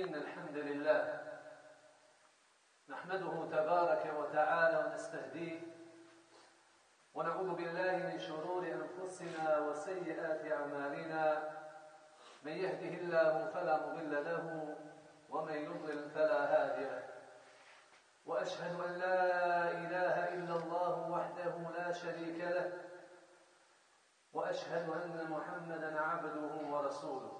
إن الحمد لله نحمده تبارك وتعالى ونستهديه ونعوذ بالله من شرور أنفسنا وسيئات أعمالنا من يهده الله فلا مضل له ومن يضلل فلا هادي له وأشهد أن لا إله إلا الله وحده لا شريك له وأشهد أن محمدا عبده ورسوله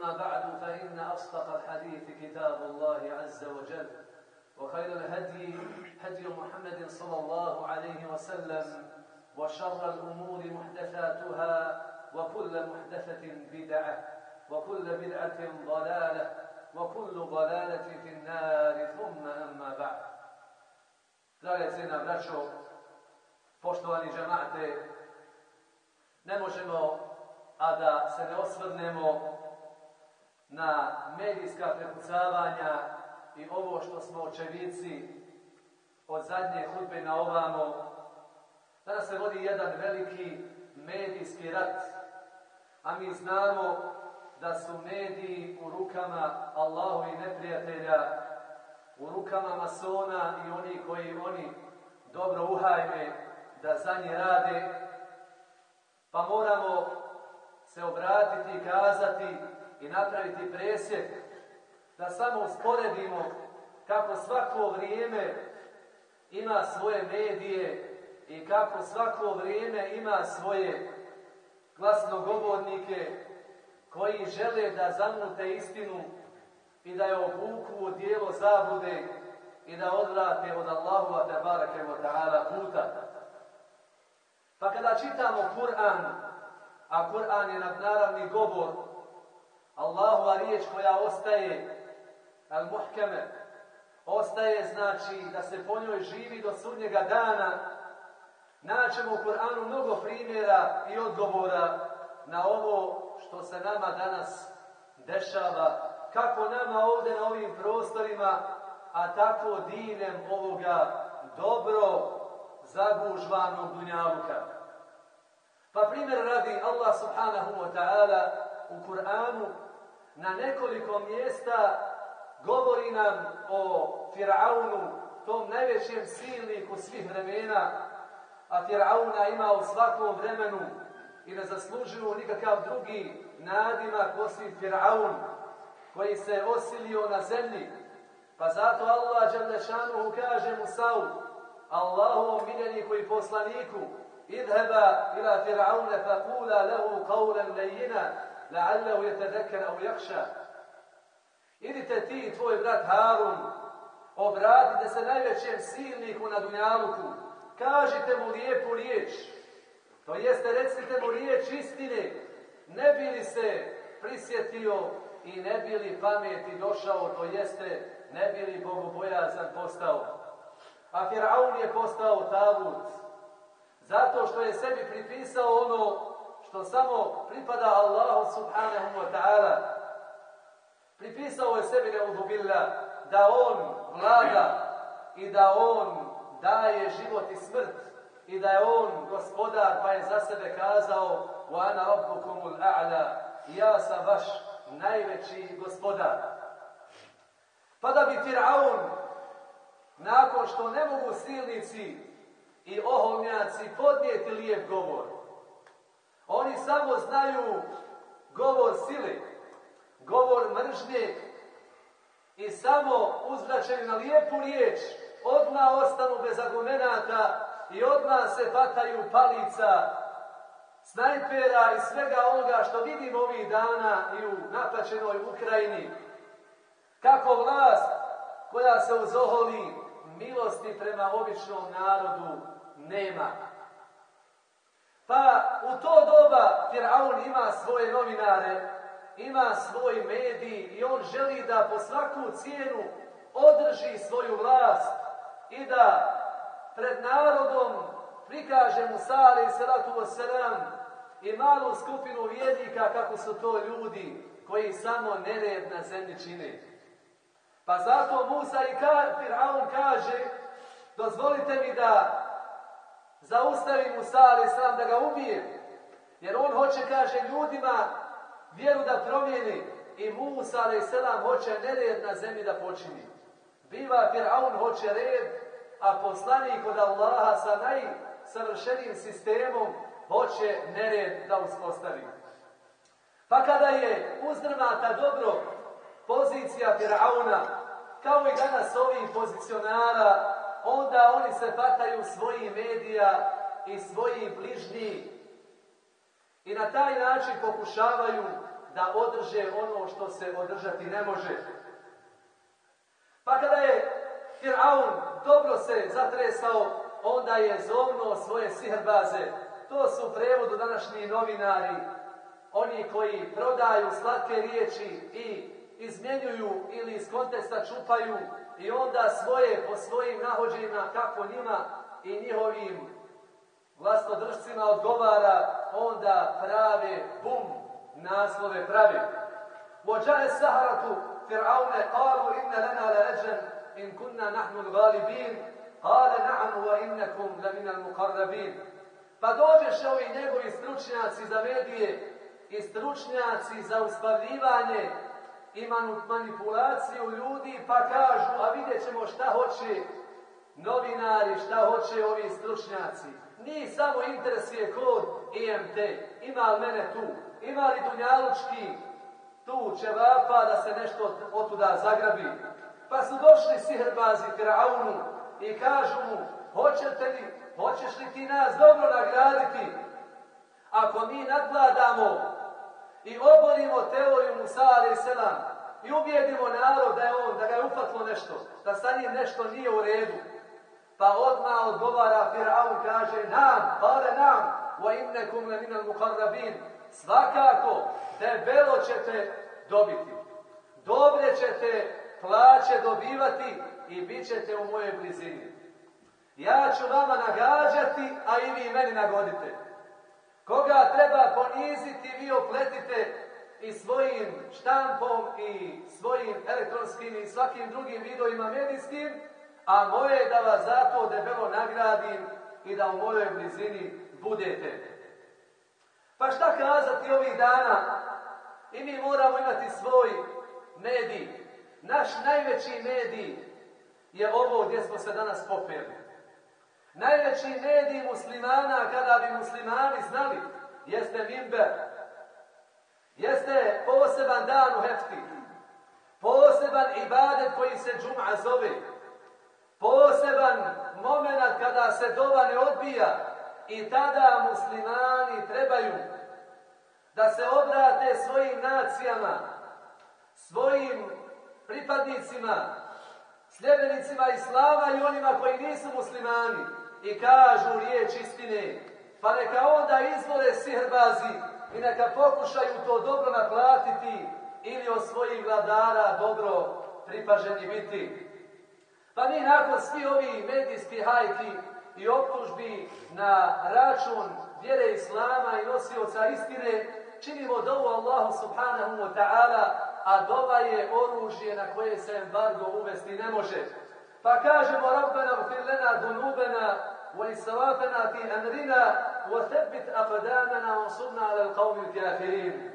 أما بعد فإن أصدق الحديث كتاب الله عز وجل وخير الهدي هدي محمد صلى الله عليه وسلم وشر الأمور محدثاتها وكل محدثة بدعة وكل بدعة ضلالة وكل ضلالة في النار. ثم أما بعد. Drage cijena braćo, poštovani žemate, ne možemo, a da se ne osvrnemo na medijska prepucavanja i ovo što smo očevici od zadnje hudbe na ovamo. Danas se vodi jedan veliki medijski rat, a mi znamo da su mediji u rukama Allahu i neprijatelja, u rukama masona i oni koji oni dobro uhajme da za nje rade, pa moramo se obratiti i kazati i napraviti presjek da samo usporedimo kako svako vrijeme ima svoje medije i kako svako vrijeme ima svoje glasnogovornike koji žele da zamute istinu i da je obuku u dijelo zabude i da odvrate od Allahova tabarake wa ta'ala puta. Pa kada čitamo Kur'an, a Kur'an je nadnaravni govor, Allahova riječ koja ostaje al-muhkeme, ostaje znači da se po njoj živi do sudnjega dana, naćemo u Kur'anu mnogo primjera i odgovora na ovo što se nama danas dešava, kako nama ovdje na ovim prostorima, a tako diljem ovoga dobro zagužvanog dunjaluka. Pa primjer radi Allah subhanahu wa ta'ala u Kur'anu na nekoliko mjesta govori nam o Fir'aunu, tom najvećem silniku svih vremena, a Fir'auna ima u svakom vremenu i ne zaslužuju nikakav drugi nadimak osim Fir'aun, koji se osilio na zemlji. Pa zato Allah Đalešanuhu kaže Musaul, Allahovom miljeniku i poslaniku, idheba ila Fir'aune fa kula lehu qawlan lejina, la'allahu yetadekar au jakša. Idite ti i tvoj brat Harun, obratite se najvećem silniku na Dunjaluku, kažite mu lijepu riječ, to jeste recite mu riječ istine, ne bi li se prisjetio i ne bi li pameti došao, to jeste ne bi li bogobojazan postao. A Firaun je postao talut, zato što je sebi pripisao ono što samo pripada Allahu subhanahu wa ta'ala. Pripisao je sebi neudubila da on vlada i da on daje život i smrt i da je on gospodar pa je za sebe kazao وَأَنَا رَبُّكُمُ الْأَعْلَى Ja sam vaš najveći gospodar. Pa da bi Fir'aun, nakon što ne mogu silnici i oholnjaci podnijeti lijep govor, oni samo znaju govor sile, govor mržnje i samo uzvraćaju na lijepu riječ, odmah ostanu bez argumenata i odmah se pataju palica, snajpera i svega onoga što vidimo ovih dana i u napačenoj Ukrajini. Kako vlast koja se uzoholi milosti prema običnom narodu nema. Pa u to doba Firaun ima svoje novinare, ima svoj medij i on želi da po svaku cijenu održi svoju vlast i da pred narodom prikaže Musa alaih salatu wasalam i malu skupinu vjernika kako su to ljudi koji samo nered na zemlji čine. Pa zato Musa i Firaun kaže dozvolite mi da zaustavi Musa salam da ga ubije. Jer on hoće, kaže, ljudima vjeru da promijeni i Musa salam hoće nered na zemlji da počini. Biva Firaun hoće red, a poslanik od Allaha sa najsavršenijim sistemom hoće nered da uspostavi. Pa kada je uzdrmata dobro pozicija Firauna, kao i danas ovih pozicionara, onda oni se pataju svojih medija i svojih bližnjih i na taj način pokušavaju da održe ono što se održati ne može. Pa kada je Fir'aun dobro se zatresao, onda je zovno svoje sihrbaze. To su u prevodu današnji novinari, oni koji prodaju slatke riječi i izmjenjuju ili iz konteksta čupaju i onda svoje po svojim nahođenjima kako njima i njihovim vlastodržcima odgovara, onda prave bum, naslove prave. Vođaje saharatu Fir'aune qalu inna lana la ađan in kunna nahnu l-galibin Kale na'am wa innakum la minal muqarrabin. Pa dođeše ovi njegovi stručnjaci za medije i stručnjaci za uspavljivanje i manipulaciju ljudi pa kažu, a vidjet ćemo šta hoće novinari, šta hoće ovi stručnjaci. Nije samo interesuje kod IMT, ima li mene tu, ima li Dunjalučki tu ćevapa da se nešto otuda zagrabi. Pa su došli sihrbazi Firaunu i kažu mu, hoćete li, hoćeš li ti nas dobro nagraditi? Ako mi nadvladamo i oborimo teoriju Musa alaih selam i ubijedimo narod da je on, da ga je upatlo nešto, da sa njim nešto nije u redu. Pa odmah odgovara Fir'aun kaže nam, kale nam, wa innekum le minal mukarrabin. Svakako, debelo ćete dobiti. Dobre ćete plaće dobivati i bit ćete u mojoj blizini. Ja ću vama nagađati, a i vi meni nagodite. Koga treba poniziti, vi opletite i svojim štampom i svojim elektronskim i svakim drugim vidovima medijskim, a moje je da vas zato debelo nagradim i da u mojoj blizini budete. Pa šta kazati ovih dana? I mi moramo imati svoj medij. Naš najveći medij je ovo gdje smo se danas popeli. Najveći medij muslimana, kada bi muslimani znali, jeste mimber. Jeste poseban dan u hefti. Poseban ibadet koji se džum'a zove. Poseban moment kada se dova ne odbija i tada muslimani trebaju da se obrate svojim nacijama, svojim pripadnicima, sljedbenicima Islama i onima koji nisu muslimani i kažu riječ istine, pa neka onda izvole sihrbazi i neka pokušaju to dobro naplatiti ili od svojih vladara dobro pripaženi biti. Pa mi nakon svi ovi medijski hajki i optužbi na račun vjere Islama i nosioca istine, činimo dovu Allahu subhanahu wa ta'ala, a dova je oružje na koje se embargo uvesti ne može. Pa kažemo Rabbena gfir lana dunubena wa israfena fi amrina wa thabbit aqdamana wa ansurna ala al-qawmi al-kafirin.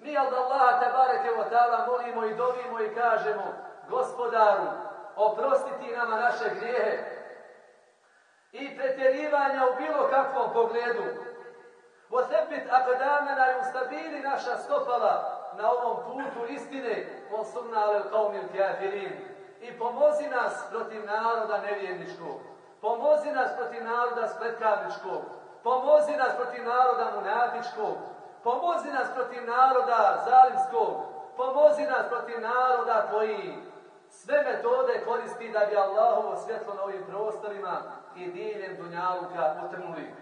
Mi od Allaha tabareke wa ta'ala molimo i dovimo i kažemo Gospodaru, oprostiti nama naše grijehe i pretjerivanja u bilo kakvom pogledu. Posebit akadamena i ustabili naša stopala na ovom putu istine, osobna ale kao I pomozi nas protiv naroda nevjerničkog. Pomozi nas protiv naroda spletkarničkog. Pomozi nas protiv naroda munatičkog. Pomozi nas protiv naroda zalimskog. Pomozi nas protiv naroda koji sve metode koristi da bi Allahovo svjetlo na ovim prostorima i diljem Dunjaluka utrnuli.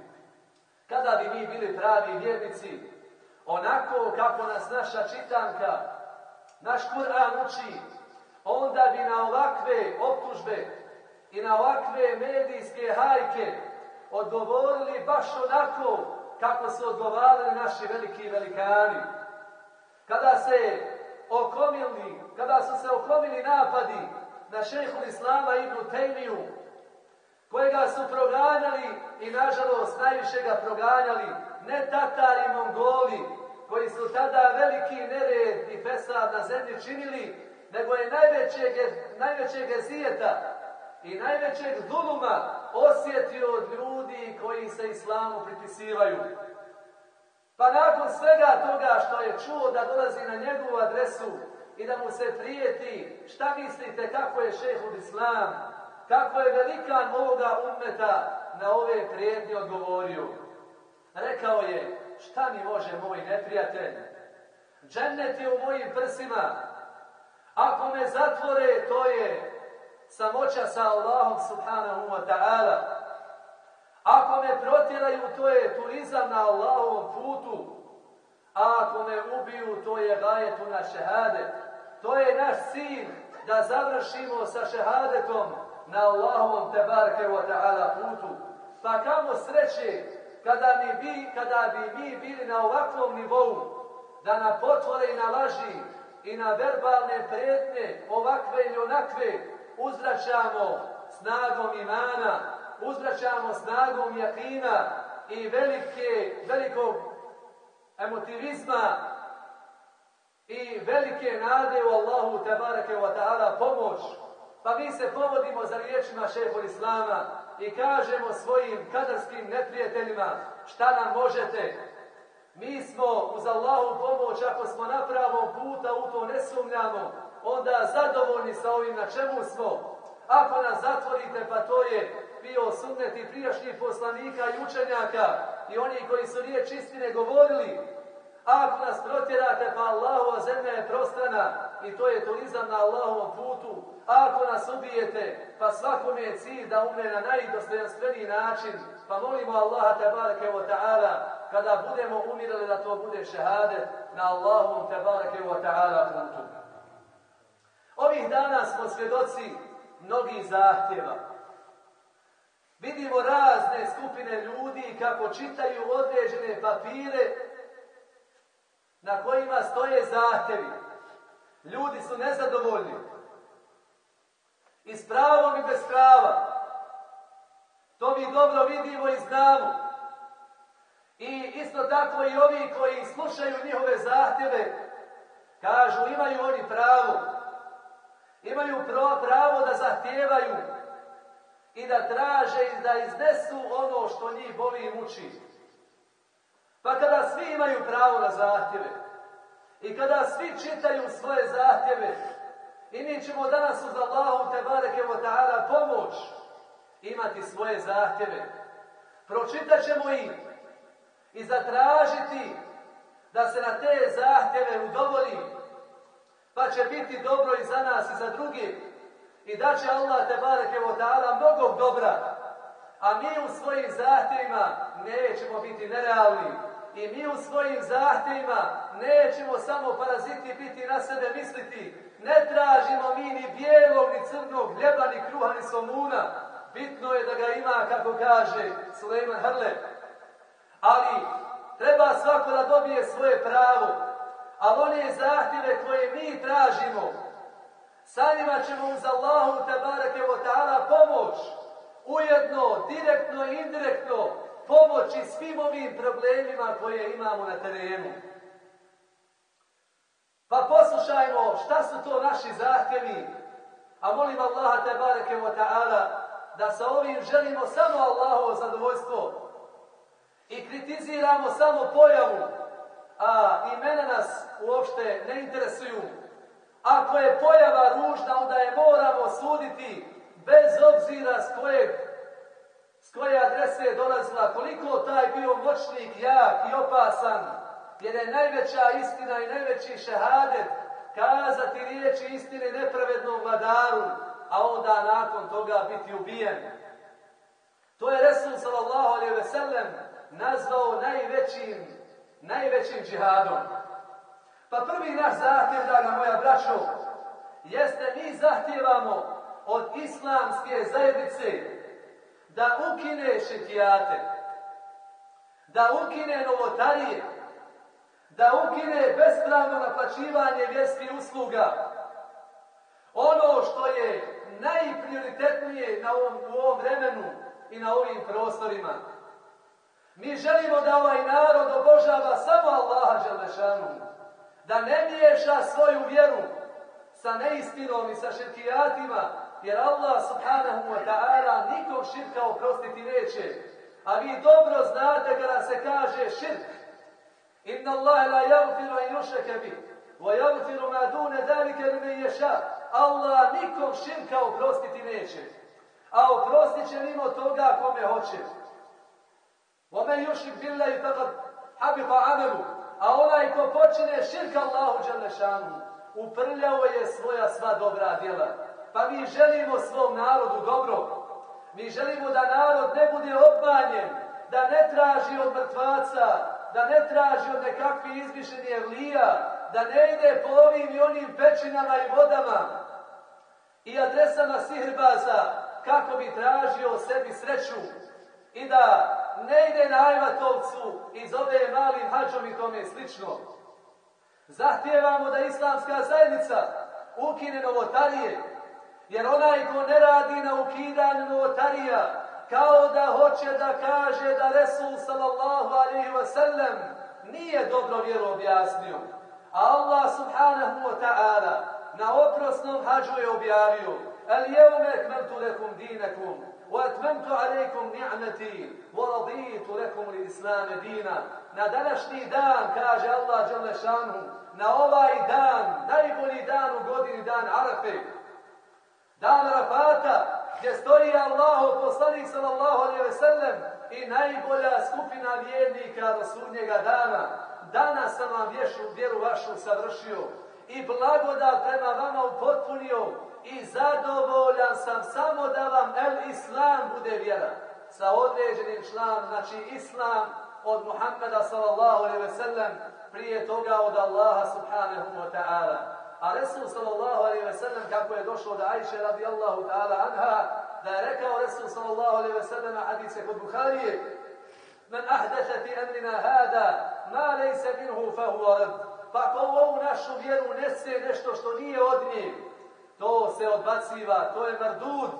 Kada bi mi bili pravi vjernici, onako kako nas naša čitanka, naš Kur'an uči, onda bi na ovakve optužbe i na ovakve medijske hajke odgovorili baš onako kako su odgovarali naši veliki velikani. Kada se okomili, kada su se okomili napadi na šehu Islama Ibnu Tejmiju, kojega su proganjali i nažalost najviše ga proganjali ne Tatari Mongoli, koji su tada veliki nered i fesad na zemlji činili, nego je najvećeg, najvećeg ezijeta i najvećeg zuluma osjetio od ljudi koji se islamu pripisivaju. Pa nakon svega toga što je čuo da dolazi na njegovu adresu i da mu se prijeti, šta mislite kako je šehud islam, kako je velikan ovoga ummeta na ove prijetnje odgovorio. Rekao je, šta mi može moj neprijatelj? Džennet je u mojim prsima. Ako me zatvore, to je samoća sa Allahom subhanahu wa ta'ala. Ako me protjeraju, to je turizam na Allahovom putu. A ako me ubiju, to je gajetu na šehade. To je naš cilj da završimo sa šehadetom na Allahovom tebareke wa ta'ala putu. Pa kamo sreće kada, mi bi, kada bi mi bili na ovakvom nivou da na potvore i na laži i na verbalne prijetnje ovakve ili onakve uzračamo snagom imana, uzračamo snagom jakina i velike, velikog emotivizma i velike nade u Allahu tebareke wa ta'ala pomoć pa mi se povodimo za riječima šeho Islama i kažemo svojim kadarskim neprijateljima šta nam možete. Mi smo uz Allahu pomoć, ako smo na pravom puta, u to ne sumnjamo, onda zadovoljni sa ovim na čemu smo. Ako nas zatvorite, pa to je bio sunneti prijašnjih poslanika i učenjaka i oni koji su riječ istine govorili. Ako nas protjerate, pa Allahova zemlja je prostrana i to je turizam na Allahovom putu. Ako nas ubijete, pa svakome je cilj da umre na najdostojanstveniji način, pa molimo Allaha tabareke wa ta'ala, kada budemo umirali da to bude šehadet na Allahovom tabareke wa ta'ala putu. Ovih dana smo svjedoci mnogih zahtjeva. Vidimo razne skupine ljudi kako čitaju određene papire na kojima stoje zahtjevi. Ljudi su nezadovoljni. I s pravom i bez prava. To mi dobro vidimo i znamo. I isto tako i ovi koji slušaju njihove zahtjeve, kažu imaju oni pravo. Imaju pravo da zahtijevaju i da traže i da iznesu ono što njih boli i muči. Pa kada svi imaju pravo na zahtjeve i kada svi čitaju svoje zahtjeve i mi ćemo danas uz Allahu te bareke ta'ala pomoć imati svoje zahtjeve. Pročitat ćemo ih i zatražiti da se na te zahtjeve udovolji pa će biti dobro i za nas i za druge i da će Allah te bareke ta'ala mnogo dobra a mi u svojim zahtjevima nećemo biti nerealni i mi u svojim zahtjevima nećemo samo paraziti biti na sebe misliti. Ne tražimo mi ni bijelog, ni crnog hljeba, ni kruha, ni somuna. Bitno je da ga ima, kako kaže Suleiman Hrle. Ali treba svako da dobije svoje pravo. Ali one zahtjeve koje mi tražimo, sa njima ćemo uz Allahu tabarake wa ta'ala pomoć. Ujedno, direktno i indirektno pomoći svim ovim problemima koje imamo na terenu. Pa poslušajmo šta su to naši zahtjevi, a molim Allaha te bareke wa ta'ala da sa ovim želimo samo Allahovo zadovoljstvo i kritiziramo samo pojavu, a imena nas uopšte ne interesuju, ako je pojava ružna, onda je moramo suditi bez obzira s kojeg s koje adrese je dolazila, koliko taj bio moćnik, jak i opasan, jer je najveća istina i najveći šehadet kazati riječi istine nepravednom vladaru, a onda nakon toga biti ubijen. To je Resul sallallahu alaihi ve sellem nazvao najvećim, najvećim džihadom. Pa prvi naš zahtjev, draga moja braćo, jeste mi zahtjevamo od islamske zajednice da ukine šetijate, da ukine novotarije, da ukine bespravno naplaćivanje vjerskih usluga. Ono što je najprioritetnije na ovom, u ovom vremenu i na ovim prostorima. Mi želimo da ovaj narod obožava samo Allaha Đelešanu, da ne miješa svoju vjeru sa neistinom i sa širkijatima, jer Allah subhanahu wa ta'ala nikom širka oprostiti neće. A vi dobro znate kada se kaže širk. Inna Allah la javfiru an yušreke bih. Wa javfiru ma dune dalike li me ješa. Allah nikom širka oprostiti neće. A oprostit će mimo toga kome hoće. Men yušrik billahi faqad habita amelu. A onaj ko počine širka Allahu Đalešanu, uprljao je svoja sva dobra djela. Pa mi želimo svom narodu dobro. Mi želimo da narod ne bude obmanjen, da ne traži od mrtvaca, da ne traži od nekakvih izmišljenih evlija, da ne ide po ovim i onim pećinama i vodama i adresama sihrbaza kako bi tražio sebi sreću i da ne ide na Ajvatovcu i zove malim hađom i tome slično. Zahtijevamo da islamska zajednica ukine novotarije, jer onaj ko ne radi na ukidanju novotarija, kao da hoće da kaže da Resul sallallahu alaihi wa sallam nije dobro vjeru objasnio. A Allah subhanahu wa ta'ala na oprosnom hađu je objavio El jevme ekmentu lekum dinekum ni'meti wa raditu lekum li islame dina. Na današnji dan, kaže Allah Đalešanu, na ovaj dan, najbolji dan u godini, dan Arafe, dan Arafata, gdje stoji Allahu poslanik sallallahu alaihi ve sellem i najbolja skupina vjernika do sudnjega dana. Danas sam vam vjeru vašu savršio i blagodat prema vama upotpunio i zadovoljan sam samo da vam el islam bude vjera sa određenim članom, znači islam od Muhammeda sallallahu alaihi ve sellem prije toga od Allaha subhanahu wa ta'ala. A Resul sallallahu alaihi ve sellem kako je došlo da Ajše radijallahu ta'ala anha da je rekao Resul sallallahu alaihi ve sellem hadise kod Buharije Men ahdeša fi emrina hada ma lejse minhu fahu rad. Pa ko ovu našu vjeru nese nešto što nije od nje, to se odbaciva, to je mardud.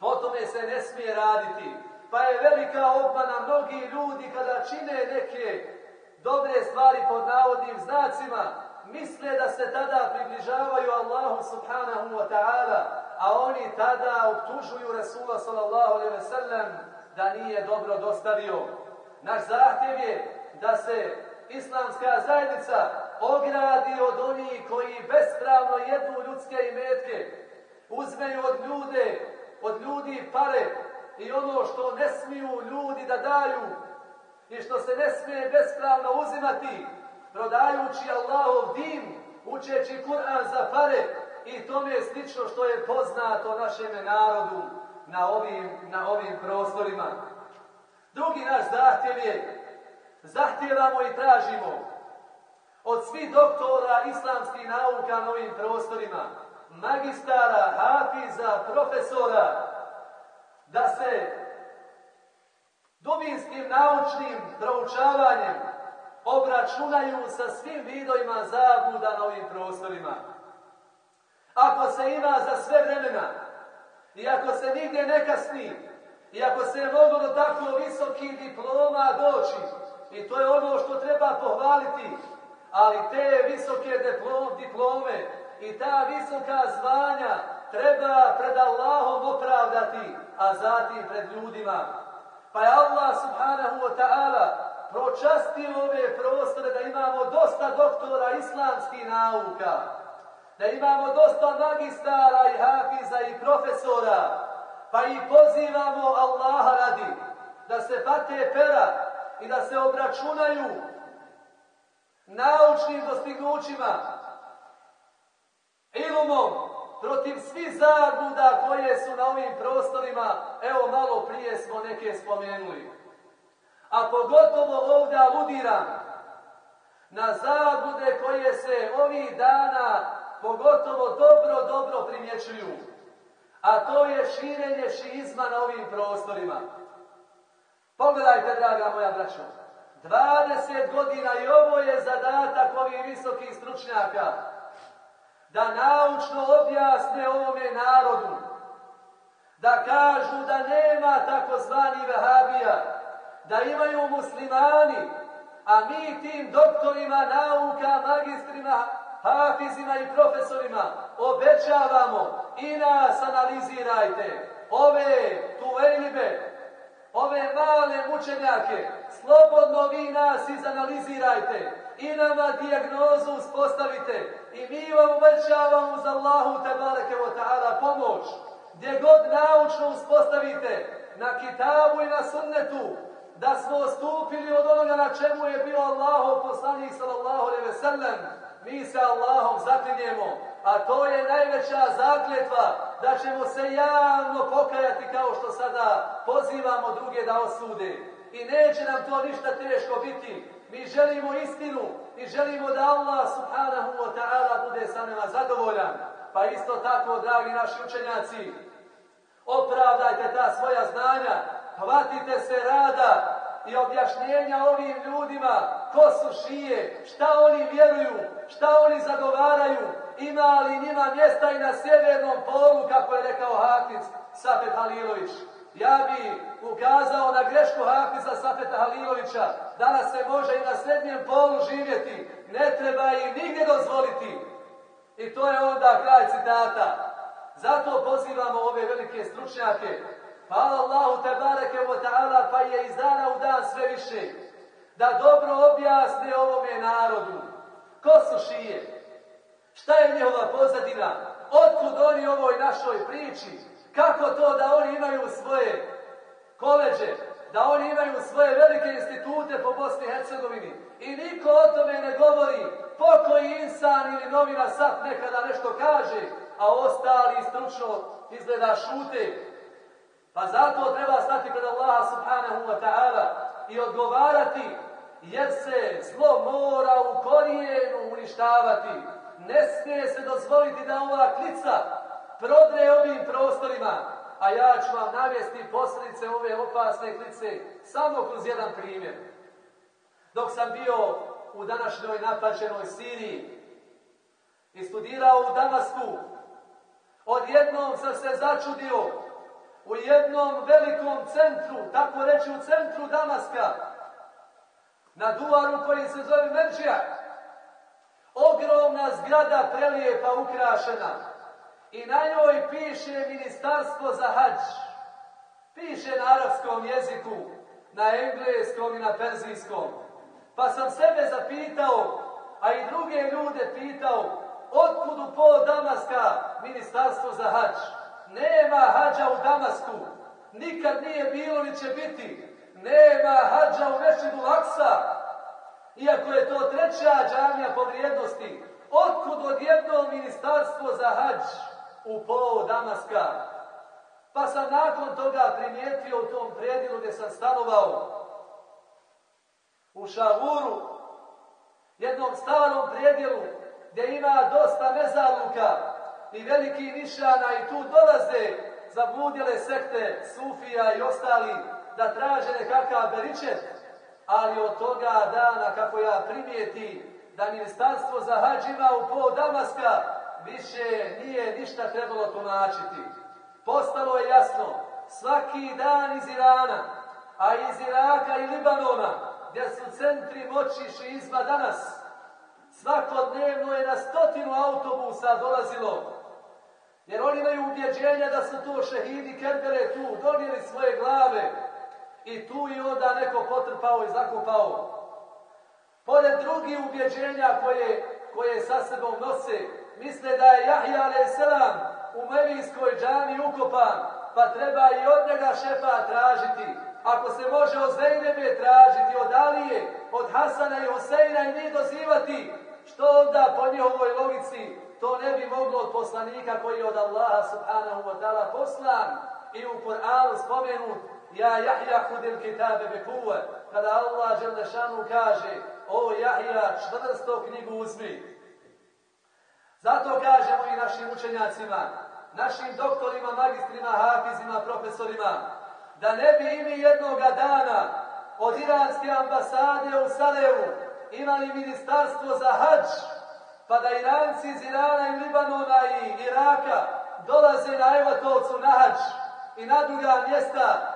Po tome se ne smije raditi. Pa je velika obmana mnogi ljudi kada čine neke dobre stvari pod navodnim znacima, misle da se tada približavaju Allahu subhanahu wa ta'ala, a oni tada optužuju Resula sallallahu alaihi ve sellem da nije dobro dostavio. Naš zahtjev je da se islamska zajednica ogradi od onih koji bespravno jedu ljudske imetke, uzmeju od ljude, od ljudi pare i ono što ne smiju ljudi da daju i što se ne smije bespravno uzimati, prodajući Allahov din, učeći Kur'an za pare i tome je slično što je poznato našem narodu na ovim, na ovim prostorima. Drugi naš zahtjev je, zahtjevamo i tražimo od svih doktora islamskih nauka na ovim prostorima, magistara, hafiza, profesora, da se dubinskim naučnim proučavanjem obračunaju sa svim vidojima zabluda na ovim prostorima. Ako se ima za sve vremena i ako se nigdje ne kasni i ako se je moglo do tako visokih diploma doći i to je ono što treba pohvaliti, ali te visoke diplome i ta visoka zvanja treba pred Allahom opravdati, a zatim pred ljudima. Pa je Allah subhanahu wa ta'ala pročastio ove prostore da imamo dosta doktora islamskih nauka, da imamo dosta magistara i hafiza i profesora, pa i pozivamo Allaha radi da se pate pera i da se obračunaju naučnim dostignućima, ilumom, protiv svih zabluda koje su na ovim prostorima, evo malo prije smo neke spomenuli. A pogotovo ovdje aludiram na zablude koje se ovih dana pogotovo dobro, dobro primjećuju. A to je širenje šizma na ovim prostorima. Pogledajte, draga moja braćo, 20 godina i ovo je zadatak ovih visokih stručnjaka da naučno objasne ovome narodu, da kažu da nema takozvani vehabija, da imaju muslimani, a mi tim doktorima nauka, magistrima, hafizima i profesorima obećavamo i nas analizirajte, ove tuvejlibe, ove male mučenjake, slobodno vi nas izanalizirajte i nama dijagnozu uspostavite i mi vam uvećavamo za Allahu te bareke wa ta'ala pomoć. Gdje god naučno uspostavite na kitabu i na sunnetu da smo stupili od onoga na čemu je bio Allahov poslanik sallallahu alejhi ve sellem, mi se Allahom zaklinjemo, a to je najveća zakljetva da ćemo se javno pokajati kao što sada pozivamo druge da osude. I neće nam to ništa teško biti. Mi želimo istinu i želimo da Allah subhanahu wa ta'ala bude sa nama zadovoljan. Pa isto tako, dragi naši učenjaci, opravdajte ta svoja znanja, hvatite se rada i objašnjenja ovim ljudima ko su šije, šta oni vjeruju, šta oni zagovaraju, ima li njima mjesta i na sjevernom polu, kako je rekao Hafiz Safet Halilović. Ja bi ukazao na grešku Hafiza Safeta Halilovića. Danas se može i na srednjem polu živjeti. Ne treba im nigdje dozvoliti. I to je onda kraj citata. Zato pozivamo ove velike stručnjake. Hvala Allahu te bareke wa ta'ala pa je iz dana u dan sve više. Da dobro objasne ovome narodu. Ko su šije? Šta je njihova pozadina? Otkud oni ovoj našoj priči? Kako to da oni imaju svoje koleđe, da oni imaju svoje velike institute po Bosni i Hercegovini i niko o tome ne govori, pokoji insan ili novina sad nekada nešto kaže, a ostali stručno izgleda šute. Pa zato treba stati pred Allaha subhanahu wa ta'ala i odgovarati, jer se zlo mora u korijenu uništavati. Ne smije se dozvoliti da ova klica prodre ovim prostorima, a ja ću vam navesti posljedice ove opasne klice samo kroz jedan primjer. Dok sam bio u današnjoj napačenoj Siriji i studirao u Damasku, odjednom sam se začudio u jednom velikom centru, tako reći u centru Damaska, na duvaru koji se zove Merđija, ogromna zgrada prelijepa ukrašena, i na njoj piše Ministarstvo za hađ. Piše na arapskom jeziku, na engleskom i na perzijskom. Pa sam sebe zapitao, a i druge ljude pitao, otkud u pol Damaska Ministarstvo za hađ? Nema hađa u Damasku. Nikad nije bilo ni će biti. Nema hađa u Mešidu Laksa. Iako je to treća džamija po vrijednosti. Otkud odjedno Ministarstvo za hađ? u polu Damaska. Pa sam nakon toga primijetio u tom predjelu gdje sam stanovao u Šavuru, jednom starom predjelu gdje ima dosta mezarluka i veliki nišana i tu dolaze zabludjele sekte Sufija i ostali da traže nekakav beričet, ali od toga dana kako ja primijeti da ministarstvo za hađ u pol Damaska više nije ništa trebalo tumačiti. Postalo je jasno, svaki dan iz Irana, a iz Iraka i Libanona, gdje su centri moći šizma danas, svakodnevno je na stotinu autobusa dolazilo, jer oni imaju ubjeđenja da su to šehidi Kerbere tu, donijeli svoje glave I tu i onda neko potrpao i zakopao. Pored drugih ubjeđenja koje, koje sa sebom nose, misle da je Jahja a.s. u Mevijskoj džami ukopan, pa treba i od njega šefa tražiti. Ako se može od Zejnebe tražiti, od Alije, od Hasana i Huseina i njih dozivati, što onda po njihovoj logici to ne bi moglo od poslanika koji je od Allaha subhanahu wa ta'ala poslan i u Kur'anu spomenut Ja Jahja hudil kitabe bekuve kada Allah Đelešanu kaže o Jahja čvrsto knjigu uzmi. Zato kažemo i našim učenjacima, našim doktorima, magistrima, hafizima, profesorima, da ne bi imi jednoga dana od iranske ambasade u Sarajevu imali ministarstvo za hađ, pa da Iranci iz Irana i Libanona i Iraka dolaze na Evatovcu na hađ i na druga mjesta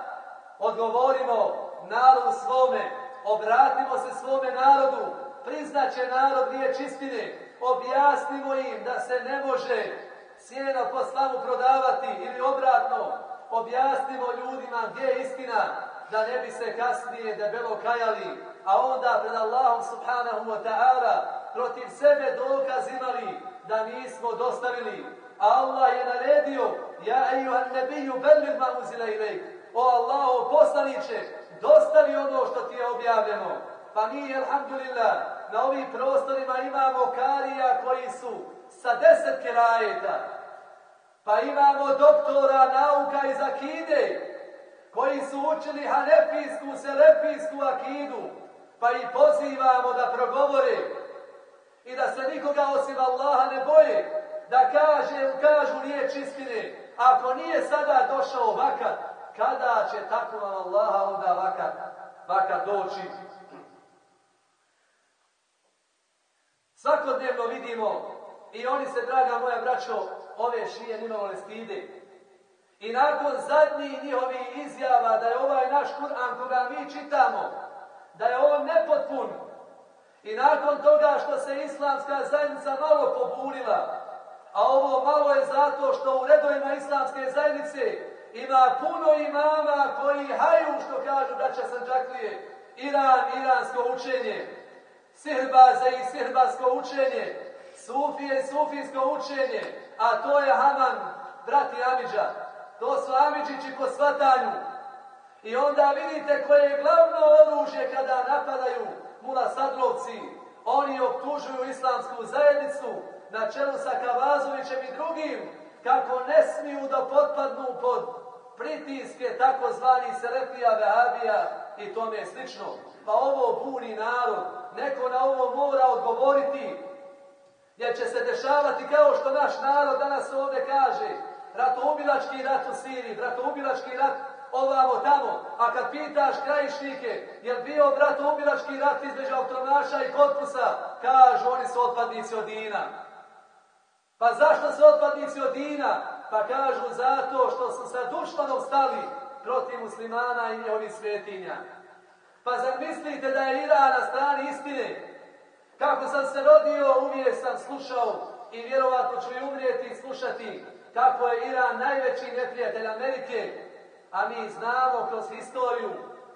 odgovorimo narodu svome, obratimo se svome narodu, priznaće narod riječ istine, objasnimo im da se ne može cijena po slavu prodavati ili obratno, objasnimo ljudima gdje je istina, da ne bi se kasnije debelo kajali, a onda pred Allahom subhanahu wa ta'ala protiv sebe dokaz imali da nismo dostavili. Allah je naredio, ja ejuhan nebiju belil ma uzila ilajk. O Allaho poslaniće, dostavi ono što ti je objavljeno. Pa mi, alhamdulillah, na ovim prostorima imamo karija koji su sa deset kerajeta. Pa imamo doktora nauka iz akide, koji su učili hanefijsku, selefijsku akidu, pa ih pozivamo da progovore i da se nikoga osim Allaha ne boje, da kaže, kažu riječ istine. Ako nije sada došao vakat, kada će tako vam Allaha onda vakat, vakat doći? Svakodnevno vidimo i oni se, draga moja braćo, ove šije nimalo ne stide. I nakon zadnjih njihovih izjava da je ovaj naš Kur'an koga mi čitamo, da je on nepotpun. I nakon toga što se islamska zajednica malo pobunila, a ovo malo je zato što u redovima islamske zajednice ima puno imama koji haju, što kažu će sanđaklije, Iran, iransko učenje, sihbaze i sihbasko učenje, sufije i sufijsko učenje, a to je Haman, brati Amidža. To su Amidžići po svatanju. I onda vidite koje je glavno oružje kada napadaju Mula Sadlovci. Oni optužuju islamsku zajednicu na čelu sa Kavazovićem i drugim kako ne smiju da potpadnu pod pritiske takozvani Selefija, Vehabija i tome slično. Pa ovo buni narod. Neko na ovo mora odgovoriti. Jer će se dešavati kao što naš narod danas ovdje kaže. Ratoubilački rat u Siriji, ratoubilački rat ovamo tamo. A kad pitaš krajišnike, je bio bratoubilački rat između autonaša i korpusa, kažu oni su otpadnici od Dina. Pa zašto su otpadnici od Dina? Pa kažu zato što su sa dušmanom stali protiv muslimana i njihovih svetinja. Pa zar mislite da je Iran na strani istine? Kako sam se rodio, uvijek sam slušao i vjerovatno ću i umrijeti i slušati kako je Iran najveći neprijatelj Amerike, a mi znamo kroz historiju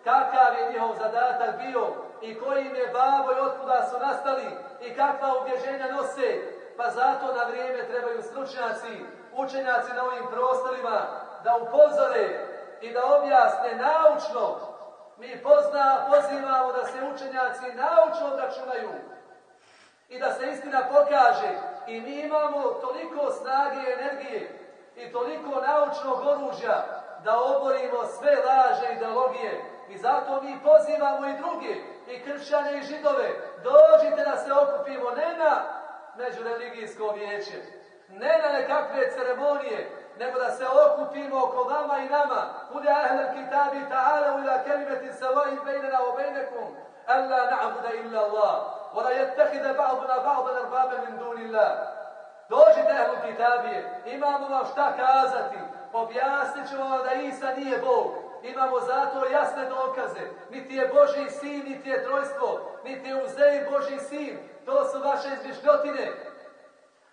kakav je njihov zadatak bio i koji im je babo i otkuda su nastali i kakva ubježenja nose, pa zato na vrijeme trebaju stručnjaci, učenjaci na ovim prostorima da upozore i da objasne naučno. Mi pozna, pozivamo da se učenjaci naučno obračunaju i da se istina pokaže. I mi imamo toliko snage i energije i toliko naučnog oružja da oborimo sve laže ideologije. I zato mi pozivamo i druge, i kršćane i židove, dođite da se okupimo ne na međureligijsko vijeće, ne na nekakve ceremonije, nego da se okupimo oko vama i nama. Kuli ahlel kitabi ta'ala ila kelimeti savajim bejnena o bejnekum, alla na'buda illa Allah, wa la jettehide ba'duna ba'dan arbabe min duni Allah. Dođite ehlu kitabije, imamo vam šta kazati, objasnit ćemo vam da Isa nije Bog. Imamo zato jasne dokaze. Niti je Boži sin, niti je trojstvo, niti je uzej Boži sin. To su vaše izmišljotine.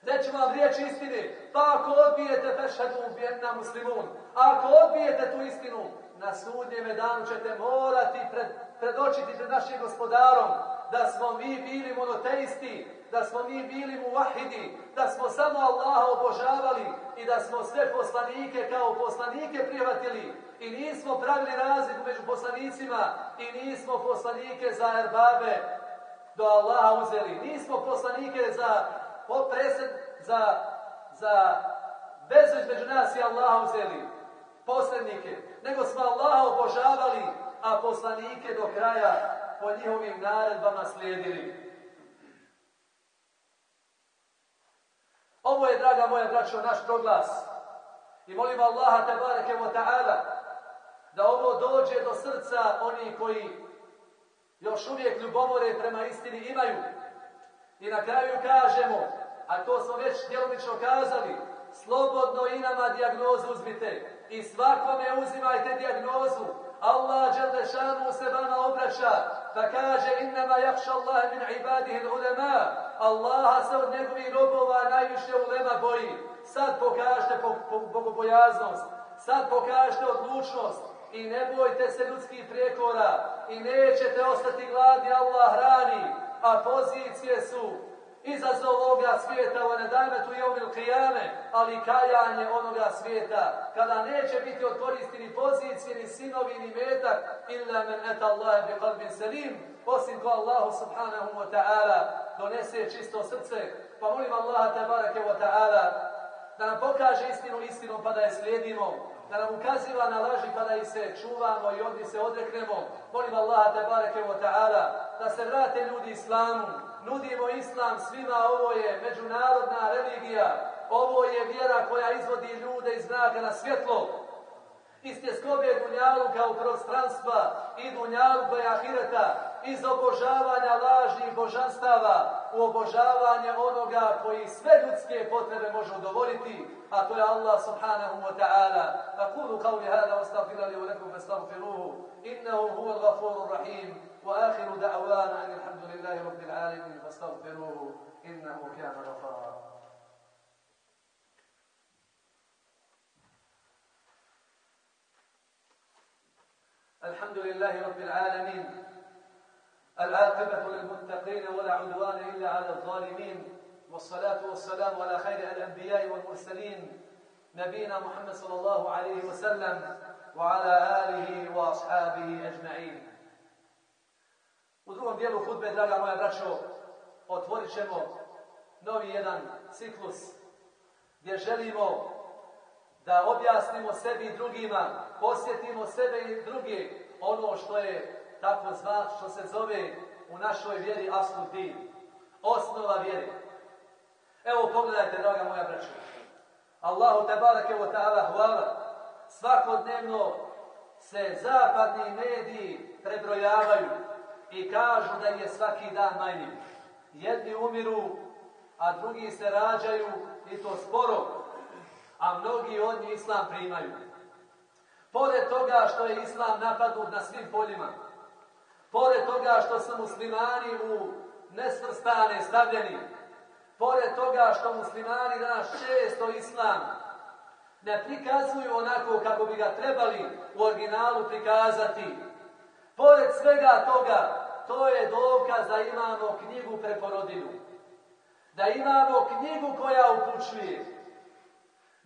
Rećemo vam riječ istine. Pa ako odbijete fešadu na muslimun, ako odbijete tu istinu, na sudnjem danu ćete morati pred, predočiti pred našim gospodarom da smo mi bili monoteisti, da smo mi bili muvahidi, da smo samo Allaha obožavali i da smo sve poslanike kao poslanike prihvatili i nismo pravili razliku među poslanicima i nismo poslanike za erbabe do Allaha uzeli. Nismo poslanike za presed, za, za vezu između nas i Allaha uzeli. Posrednike. Nego smo Allaha obožavali, a poslanike do kraja po njihovim naredbama slijedili. Ovo je, draga moja braćo, naš proglas. I molim Allaha tabareke wa ta'ala da ovo dođe do srca oni koji još uvijek ljubomore prema istini imaju. I na kraju kažemo, a to smo već djelomično kazali, slobodno i nama dijagnozu uzmite i svakome uzimajte dijagnozu. Allah šanu se vama obraća pa kaže innama jakša Allah min ibadihi ulema Allaha se od njegovih robova najviše ulema boji. Sad pokažite bogobojaznost, sad pokažite odlučnost. I ne bojte se ljudskih prijekora. I nećete ostati gladni, Allah hrani, a pozicije su izazov ovoga svijeta u nedametu i ovil qiyame, ali kajanje onoga svijeta, kada neće biti od ni pozicije, ni sinovi, ni metak, illa men eta Allah bi qalbin selim, osim ko Allahu subhanahu wa ta'ala donese čisto srce, pa molim Allaha tabarake wa ta'ala da nam pokaže istinu istinu pa da je slijedimo, da nam ukaziva na laži pa da ih se čuvamo i od se odreknemo. Molim Allaha tabareke wa ta'ala da se vrate ljudi islamu, nudimo islam svima, ovo je međunarodna religija, ovo je vjera koja izvodi ljude iz mraka na svjetlo, iz tjeskobe dunjaluka u prostranstva i dunjaluka i ahireta, iz obožavanja lažnih božanstava u obožavanje onoga koji sve ljudske potrebe može udovoljiti, a to je Allah subhanahu wa ta'ala. Aqulu qawli hada astaghfiru li wa lakum fastaghfiruhu innahu huwa al-ghafurur rahim wa akhiru da'wana alhamdulillahi rabbil alamin fastaghfiruhu innahu kana ghafara. الحمد لله رب العالمين. العاقبة للمتقين ولا عدوان إلا على الظالمين. والصلاة والسلام على خير الأنبياء والمرسلين نبينا محمد صلى الله عليه وسلم وعلى آله وأصحابه أجمعين. U drugom dijelu hudbe, draga moja braćo, otvorit ćemo novi jedan ciklus gdje želimo da objasnimo sebi i drugima, posjetimo sebe i druge ono što je tako zva, što se zove u našoj vjeri asluti, osnova vjeri. Evo pogledajte, draga moja braća. Allahu te barake wa ta'ala hvala. Svakodnevno se zapadni mediji prebrojavaju i kažu da je svaki dan manje. Jedni umiru, a drugi se rađaju i to sporo, a mnogi od njih islam primaju. Pored toga što je islam napadnut na svim poljima, pored toga što su muslimani u nesvrstane stavljeni, pored toga što muslimani danas često islam ne prikazuju onako kako bi ga trebali u originalu prikazati, pored svega toga, to je dokaz da imamo knjigu preporodinu. Da imamo knjigu koja upućuje.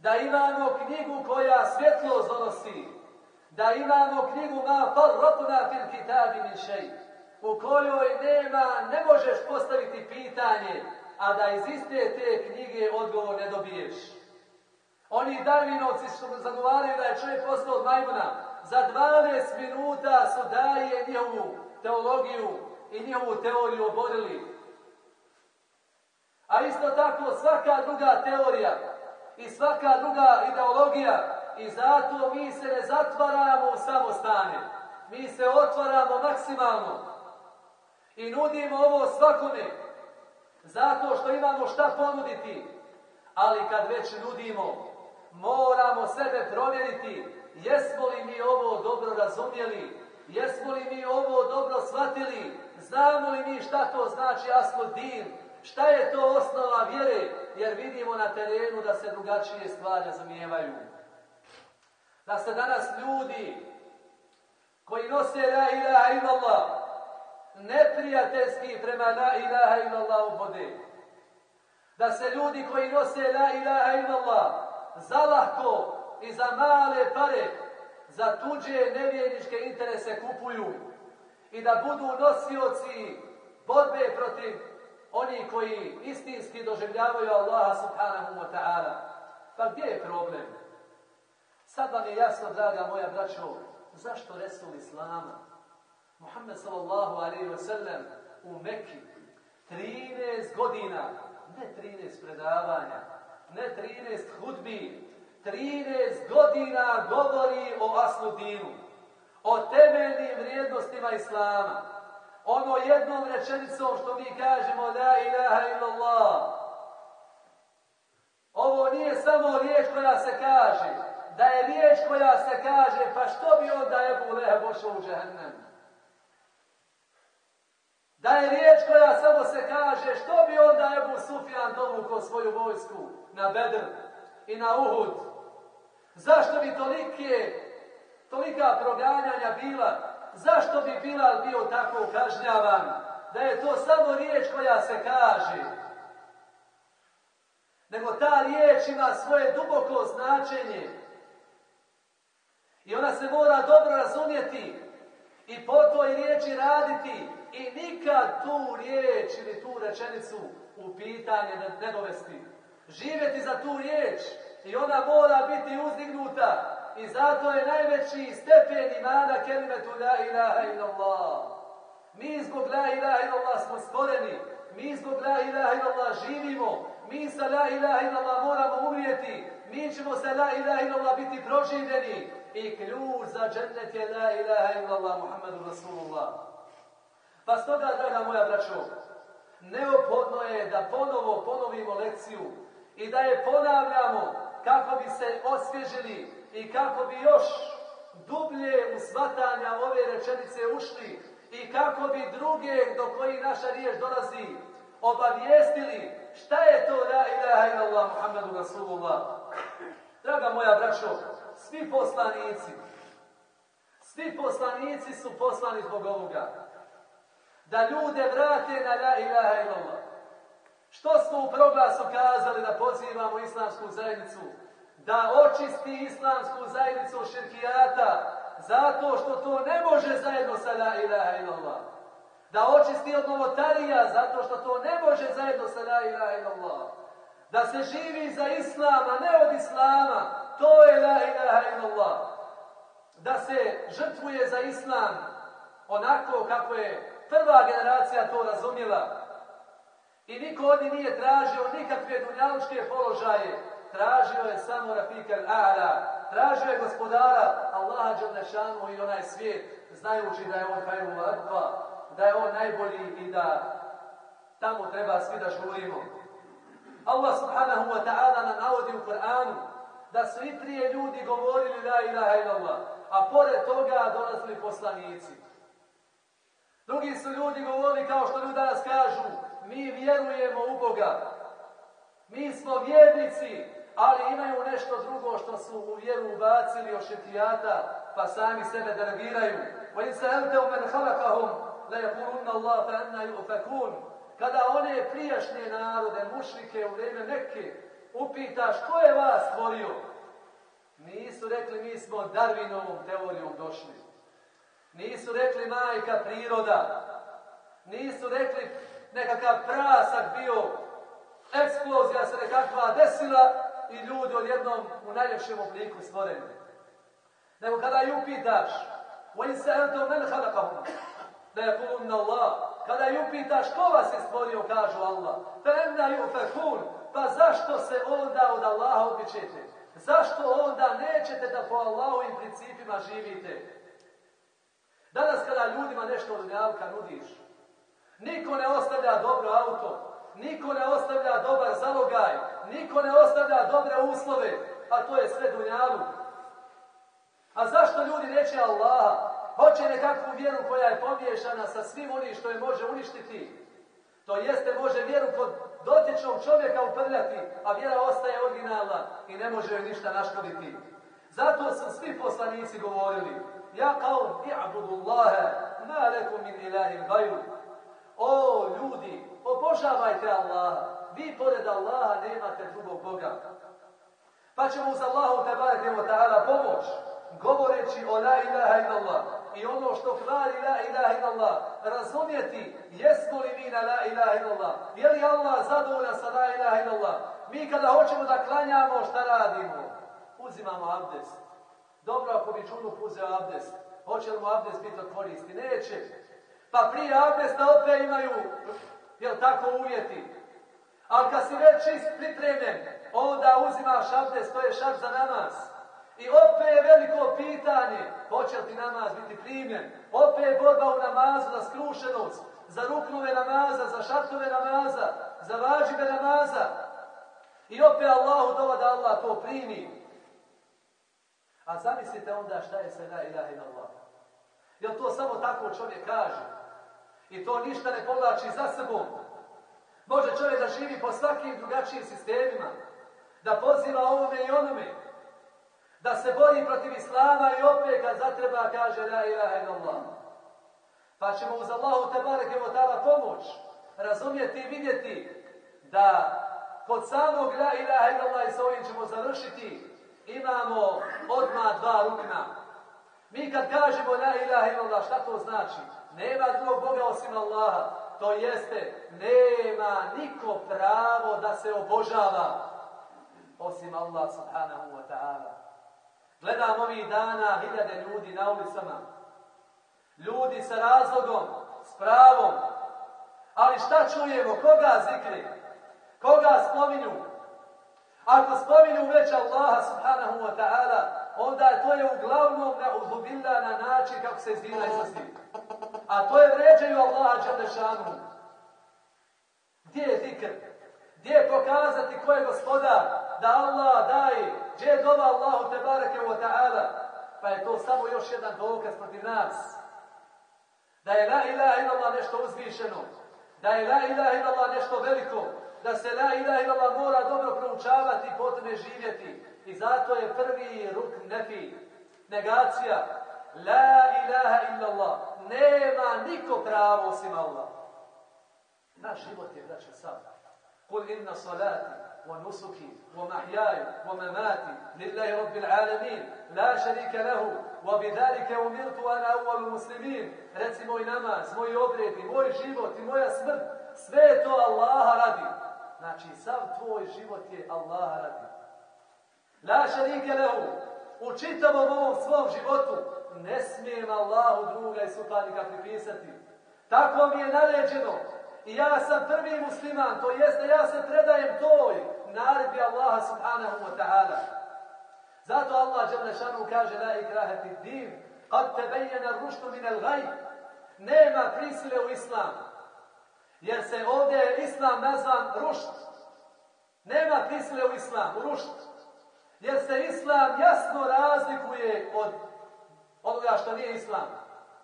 Da imamo knjigu koja svjetlost donosi da imamo knjigu ma farratna fil kitabi min šej, u kojoj nema, ne možeš postaviti pitanje, a da iz iste te knjige odgovor ne dobiješ. Oni Darwinovci su zagovaraju da je čovjek postao od majmuna. Za 12 minuta su daje njihovu teologiju i njihovu teoriju oborili. A isto tako svaka druga teorija i svaka druga ideologija. I zato mi se ne zatvaramo u samostane. Mi se otvaramo maksimalno. I nudimo ovo svakome. Zato što imamo šta ponuditi. Ali kad već nudimo, moramo sebe provjeriti. Jesmo li mi ovo dobro razumjeli, jesmo li mi ovo dobro shvatili, znamo li mi šta to znači din, šta je to osnova vjere, jer vidimo na terenu da se drugačije stvari razumijevaju. Da se danas ljudi koji nose la ilaha illallah, neprijateljski prema la ilaha illallah ubode. Da se ljudi koji nose la ilaha illallah zalahko i za male pare, za tuđe nevjerničke interese kupuju i da budu nosioci borbe protiv oni koji istinski doživljavaju Allaha subhanahu wa ta'ala. Pa gdje je problem? Sad vam je jasno, draga moja braćo, zašto Resul Islama, Muhammed sallallahu alaihi wa sallam, u Mekki, 13 godina, ne 13 predavanja, ne 13 hudbi, 13 godina govori o aslu dinu, o temeljnim vrijednostima Islama. Ono jednom rečenicom što mi kažemo La ilaha illallah. Ovo nije samo riječ koja se kaže. Da je riječ koja se kaže, pa što bi onda Ebu Leheb pošao u džehennem? Da je riječ koja samo se kaže, što bi onda Ebu Sufjan dovukao svoju vojsku na Bedr i na Uhud? Zašto bi tolike, tolika proganjanja bila? Zašto bi Bilal bio tako kažnjavan? Da je to samo riječ koja se kaže. Nego ta riječ ima svoje duboko značenje. I ona se mora dobro razumjeti i po toj riječi raditi i nikad tu riječ ili tu rečenicu u pitanje ne dovesti. Živjeti za tu riječ i ona mora biti uzdignuta i zato je najveći stepen imana kelimetu la ilaha illallah. Mi zbog la ilaha illallah smo stvoreni, mi zbog la ilaha illallah živimo, mi sa la ilaha illallah moramo umrijeti, mi ćemo sa la ilaha illallah biti proživljeni i ključ za džennet je la ilaha illallah Muhammedu Rasulullah. Pa stoga, draga moja braćo, neophodno je da ponovo ponovimo lekciju i da je ponavljamo kako bi se osvježili i kako bi još dublje u svatanja ove rečenice ušli i kako bi druge do koji naša riječ dolazi obavijestili šta je to la ilaha illallah Muhammedu Rasulullah. Draga moja braćo, svi poslanici, svi poslanici su poslani zbog ovoga. Da ljude vrate na la ilaha illallah. Što smo u proglasu kazali da pozivamo islamsku zajednicu? Da očisti islamsku zajednicu širkijata, zato što to ne može zajedno sa la ilaha illallah. Da očisti od novotarija, zato što to ne može zajedno sa la ilaha illallah. Da se živi za islama, ne od islama, to je la ilaha illallah. Da se žrtvuje za islam onako kako je prva generacija to razumjela. I niko od nije tražio nikakve dunjalučke položaje. Tražio je samo Rafikal A'la. Tražio je gospodara Allaha Đalešanu i onaj svijet, znajući da je on Hajru Adba, da je on najbolji i da tamo treba svi da žurimo. Allah subhanahu wa ta'ala nam navodi u Kur'anu da su i prije ljudi govorili la ilaha illallah, a pored toga dolazili poslanici. Drugi su ljudi govorili kao što ljudi danas kažu, mi vjerujemo u Boga. Mi smo vjernici, ali imaju nešto drugo što su u vjeru ubacili od šetijata, pa sami sebe delegiraju. وَإِنْ سَأَلْتَوْ مَنْ خَلَقَهُمْ لَيَقُولُنَّ اللَّهَ فَأَنَّا يُؤْفَكُونَ Kada one prijašnje narode, mušrike u vrijeme Mekke, upitaš ko je vas stvorio? Nisu rekli mi smo Darwinovom teorijom došli. Nisu rekli majka priroda. Nisu rekli nekakav prasak bio, eksplozija se nekakva desila i ljudi odjednom u najljepšem obliku stvoreni. Nego kada ju upitaš, وَإِنْ سَأَنْتُمْ مَنْ خَلَقَهُمْ لَيَقُولُنَّ اللَّهِ Kada ju upitaš ko vas je stvorio, kažu Allah. فَأَنَّا يُؤْفَكُونَ Pa zašto se onda od Allaha odbićete? Zašto onda nećete da po Allahovim principima živite? Danas kada ljudima nešto od dunjavka nudiš, niko ne ostavlja dobro auto, niko ne ostavlja dobar zalogaj, niko ne ostavlja dobre uslove, a to je sve dunjavu. A zašto ljudi neće Allaha? Hoće nekakvu vjeru koja je pomiješana sa svim onim što je može uništiti. To jeste može vjeru kod dotičnog čovjeka uprljati, a vjera ostaje originalna i ne može joj ništa naškoditi. Zato su svi poslanici govorili Ja kao i'budu Allahe, ma min ilahin gajru. O ljudi, obožavajte Allaha. Vi pored Allaha nemate drugog Boga. Pa ćemo uz Allahu tabaraka wa ta'ala pomoć, govoreći o la ilaha illallah i ono što kvari la ilaha illallah, razumjeti jesmo li mi na la ilaha illallah, je li Allah zadovoljan sa la ilaha illallah. Mi kada hoćemo da klanjamo, šta radimo? Uzimamo abdest. Dobro ako bi čunu uzeo abdest. Hoće li mu abdest biti od koristi? Neće. Pa prije abdesta opet imaju, jel tako, uvjeti. Ali kad si već čist pripremljen, onda uzimaš abdest, to je šak za namaz. I opet je veliko pitanje, hoće li ti namaz biti primljen? Opet je borba u namazu za skrušenost, za ruknove namaza, za šartove namaza, za vađive namaza. I opet Allahu dova da Allah to primi. A zamislite onda šta je se la illallah. Jel to samo tako čovjek kaže? I to ništa ne povlači za sebom. Može čovjek da živi po svakim drugačijim sistemima. Da poziva ovome i onome. Da se bori protiv Islama i opet kad zatreba kaže la ilaha illallah. Pa ćemo uz Allahu te bareke pomoć razumjeti i vidjeti da kod samog la ilaha illallah i sa ovim ćemo završiti imamo odmah dva rukna. Mi kad kažemo la ilaha illallah, šta to znači? Nema drugog Boga osim Allaha. To jeste, nema niko pravo da se obožava osim Allah subhanahu wa ta'ala. Gledam ovih dana hiljade ljudi na ulicama. Ljudi sa razlogom, s pravom. Ali šta čujemo? Koga zikri? Koga spominju? Ako spominju već Allaha subhanahu wa ta'ala, onda to je uglavnom na na način kako se izvina izlasti. A to je vređaju Allaha Đalešanu. Gdje je zikr? Gdje je pokazati ko je gospodar? Da Allah daje. Gdje je dova Allahu te barake wa ta'ala? Pa je to samo još jedan dokaz protiv nas. Da je la ilaha illallah nešto uzvišeno. Da je la ilaha illallah nešto veliko da se la ilaha illallah mora dobro proučavati i potom je živjeti. I zato je prvi ruk nefi, negacija. La ilaha illallah. Nema niko pravo osim Allah. Naš život je, braća, sam. Kul inna salati, wa mamati, lillahi rabbil alamin, la šarika lehu, wa bidalike umirtu ana awwalu muslimin. Reci moj namaz, moj obred, moj život i moja smrt, sve to Allaha radi. Znači, sav tvoj život je Allah radi. La šarike lehu. U čitavom ovom svom životu ne smijem Allahu druga i suparnika pripisati. Tako mi je naređeno. I ja sam prvi musliman, to jeste ja se predajem toj naredbi Allaha subhanahu wa ta'ala. Zato Allah šanu kaže la ikrahati din, kad te bejena ruštu min el gaj. Nema prisile u islamu. Jer se ovdje je islam nazvan rušt. Nema prisile u islamu, rušt. Jer se islam jasno razlikuje od onoga što nije islam.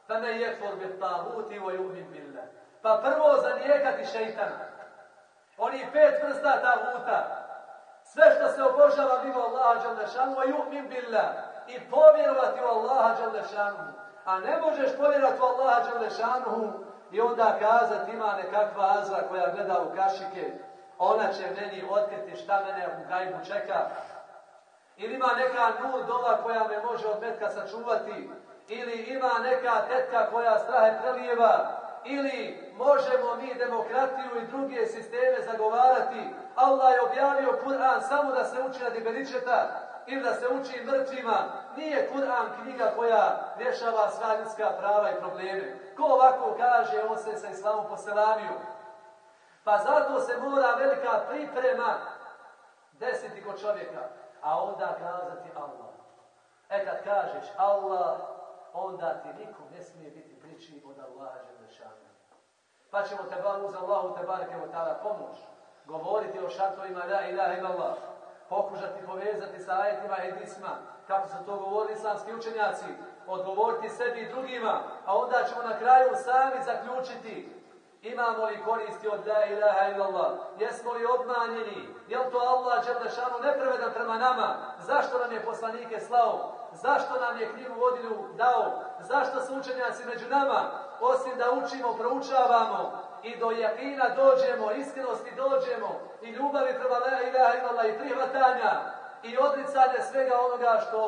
Pa ne je bi tabuti o jumin billah. Pa prvo zanijekati šeitana. Oni pet vrsta tabuta. Sve što se obožava mimo Allaha Đalešanu, o jumin billah. I povjerovati u Allaha Đalešanu. A ne možeš povjerovati u Allaha Đalešanu i onda kazati ima nekakva azra koja gleda u kašike, ona će meni otkriti šta mene u gajbu čeka. Ili ima neka nur doma koja me može od metka sačuvati. Ili ima neka tetka koja strahe prelijeva. Ili možemo mi demokratiju i druge sisteme zagovarati. Allah je objavio Kur'an samo da se uči na diberičeta ili da se uči mrtvima. Nije Kur'an knjiga koja rješava sva ljudska prava i probleme. Ko ovako kaže, on se sa islamom poselamio. Pa zato se mora velika priprema desiti kod čovjeka, a onda kazati Allah. E kad kažeš Allah, onda ti nikom ne smije biti priči od Allaha Đelešanu. Pa ćemo te uz Allahu te bareke tada pomoć. Govoriti o šartovima la ilaha illallah. Pokušati povezati sa ajetima i hadisma, kako su to govorili islamski učenjaci, odgovoriti sebi i drugima, a onda ćemo na kraju sami zaključiti Imamo li koristi od la ilaha illallah? Jesmo li obmanjeni? Je li to Allah Đerlešanu nepravedan prema nama? Zašto nam je poslanike slao? zašto nam je knjigu vodilju dao, zašto su učenjaci među nama, osim da učimo, proučavamo i do jakina dođemo, iskrenosti dođemo i ljubavi prema la ilaha illallah i prihvatanja i odricanje svega onoga što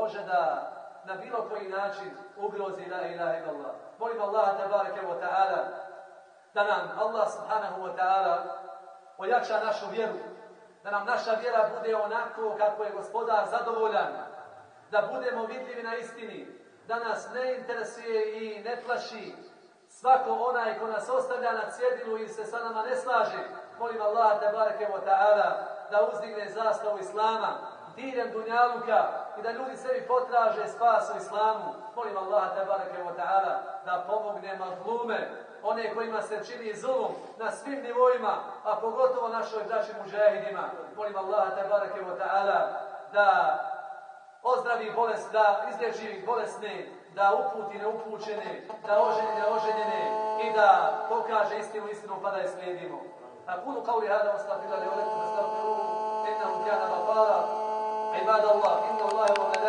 može da na bilo koji način ugrozi la ilaha illallah. Molim Allah tabaraka wa ta'ala da nam Allah subhanahu wa ta'ala ojača našu vjeru, da nam naša vjera bude onako kako je gospodar zadovoljan, da budemo vidljivi na istini, da nas ne interesuje i ne plaši svako onaj ko nas ostavlja na cjedilu i se sa nama ne slaže. Molim Allah tabaraka wa ta'ala da uzdigne zastavu Islama, diljem Dunjaluka i da ljudi sebi potraže spas u Islamu. Molim Allah tabaraka wa ta'ala da pomogne mazlume, one kojima se čini zulum na svim nivoima, a pogotovo našoj braći muđahidima. Molim Allah tabaraka wa ta'ala da ozdravi bolest, da izlječi bolesne, da uputi neupućene, da oženi neoženjene i da pokaže istinu istinu pa da je slijedimo. أقول قولي هذا واستغفر الله لي ولكم فاستغفروه إنه كان غفارا عباد الله إن الله وملائكته